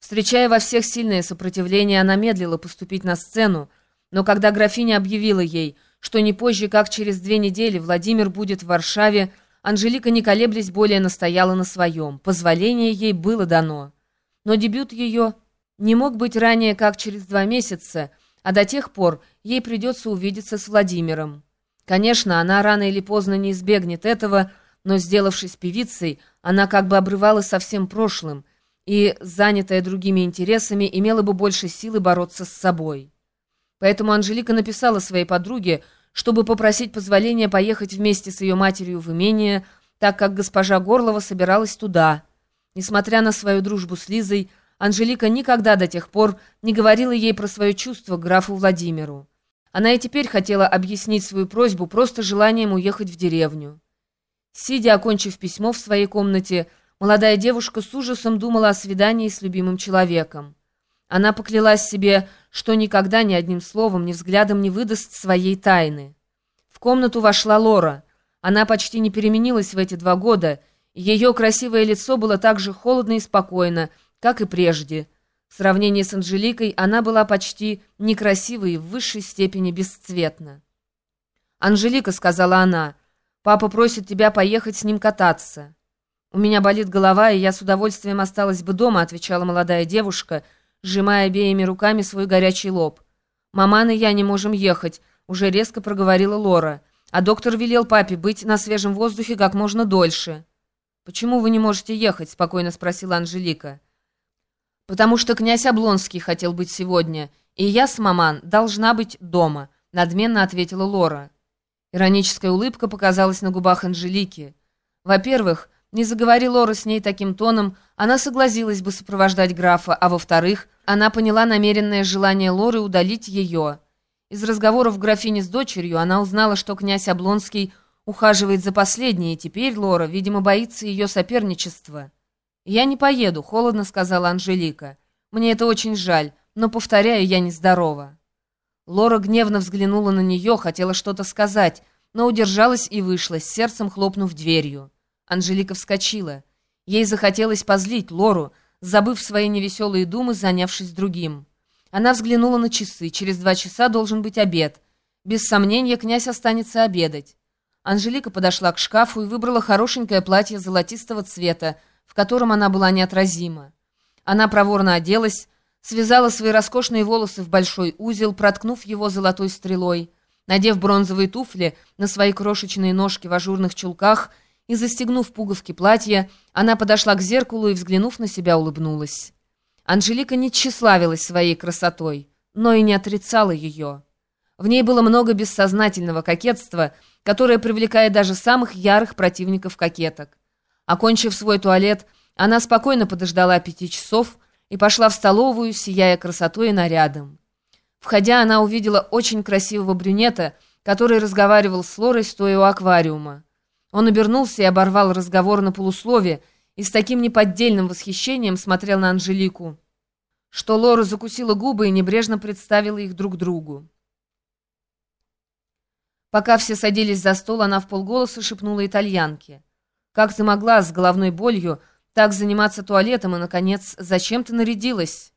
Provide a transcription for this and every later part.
Встречая во всех сильное сопротивление, она медлила поступить на сцену, но когда графиня объявила ей, что не позже, как через две недели Владимир будет в Варшаве, Анжелика, не колеблясь, более настояла на своем. Позволение ей было дано. Но дебют ее не мог быть ранее, как через два месяца, а до тех пор ей придется увидеться с Владимиром. Конечно, она рано или поздно не избегнет этого, но, сделавшись певицей, она как бы обрывала со всем прошлым, и, занятая другими интересами, имела бы больше силы бороться с собой. Поэтому Анжелика написала своей подруге, чтобы попросить позволения поехать вместе с ее матерью в имение, так как госпожа Горлова собиралась туда. Несмотря на свою дружбу с Лизой, Анжелика никогда до тех пор не говорила ей про свое чувство к графу Владимиру. Она и теперь хотела объяснить свою просьбу просто желанием уехать в деревню. Сидя, окончив письмо в своей комнате, молодая девушка с ужасом думала о свидании с любимым человеком. Она поклялась себе, что никогда ни одним словом, ни взглядом не выдаст своей тайны. В комнату вошла Лора. Она почти не переменилась в эти два года, ее красивое лицо было так же холодно и спокойно, как и прежде. В сравнении с Анжеликой она была почти некрасивой и в высшей степени бесцветна. «Анжелика», — сказала она, — «папа просит тебя поехать с ним кататься». «У меня болит голова, и я с удовольствием осталась бы дома», — отвечала молодая девушка, сжимая обеими руками свой горячий лоб. «Маман и я не можем ехать», — уже резко проговорила Лора. «А доктор велел папе быть на свежем воздухе как можно дольше». «Почему вы не можете ехать?» — спокойно спросила Анжелика. «Потому что князь Облонский хотел быть сегодня, и я с маман должна быть дома», — надменно ответила Лора. Ироническая улыбка показалась на губах Анжелики. Во-первых, не заговори Лора с ней таким тоном, она согласилась бы сопровождать графа, а во-вторых, она поняла намеренное желание Лоры удалить ее. Из разговоров графини с дочерью она узнала, что князь Облонский ухаживает за последней, и теперь Лора, видимо, боится ее соперничества. «Я не поеду», — холодно сказала Анжелика. «Мне это очень жаль, но, повторяю, я нездорова». Лора гневно взглянула на нее, хотела что-то сказать, но удержалась и вышла, с сердцем хлопнув дверью. Анжелика вскочила. Ей захотелось позлить Лору, забыв свои невеселые думы, занявшись другим. Она взглянула на часы. Через два часа должен быть обед. Без сомнения, князь останется обедать. Анжелика подошла к шкафу и выбрала хорошенькое платье золотистого цвета, в котором она была неотразима. Она проворно оделась, связала свои роскошные волосы в большой узел, проткнув его золотой стрелой. Надев бронзовые туфли на свои крошечные ножки в ажурных чулках и, застегнув пуговки платья, она подошла к зеркалу и, взглянув на себя, улыбнулась. Анжелика не тщеславилась своей красотой, но и не отрицала ее. В ней было много бессознательного кокетства, которое привлекает даже самых ярых противников кокеток. Окончив свой туалет, она спокойно подождала пяти часов и пошла в столовую, сияя красотой и нарядом. Входя, она увидела очень красивого брюнета, который разговаривал с Лорой, стоя у аквариума. Он обернулся и оборвал разговор на полуслове и с таким неподдельным восхищением смотрел на Анжелику, что Лора закусила губы и небрежно представила их друг другу. Пока все садились за стол, она в полголоса шепнула итальянке. «Как ты могла с головной болью так заниматься туалетом и, наконец, зачем ты нарядилась?»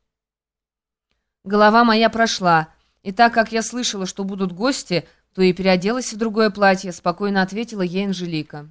Голова моя прошла, и так как я слышала, что будут гости, то и переоделась в другое платье», — спокойно ответила ей Анжелика.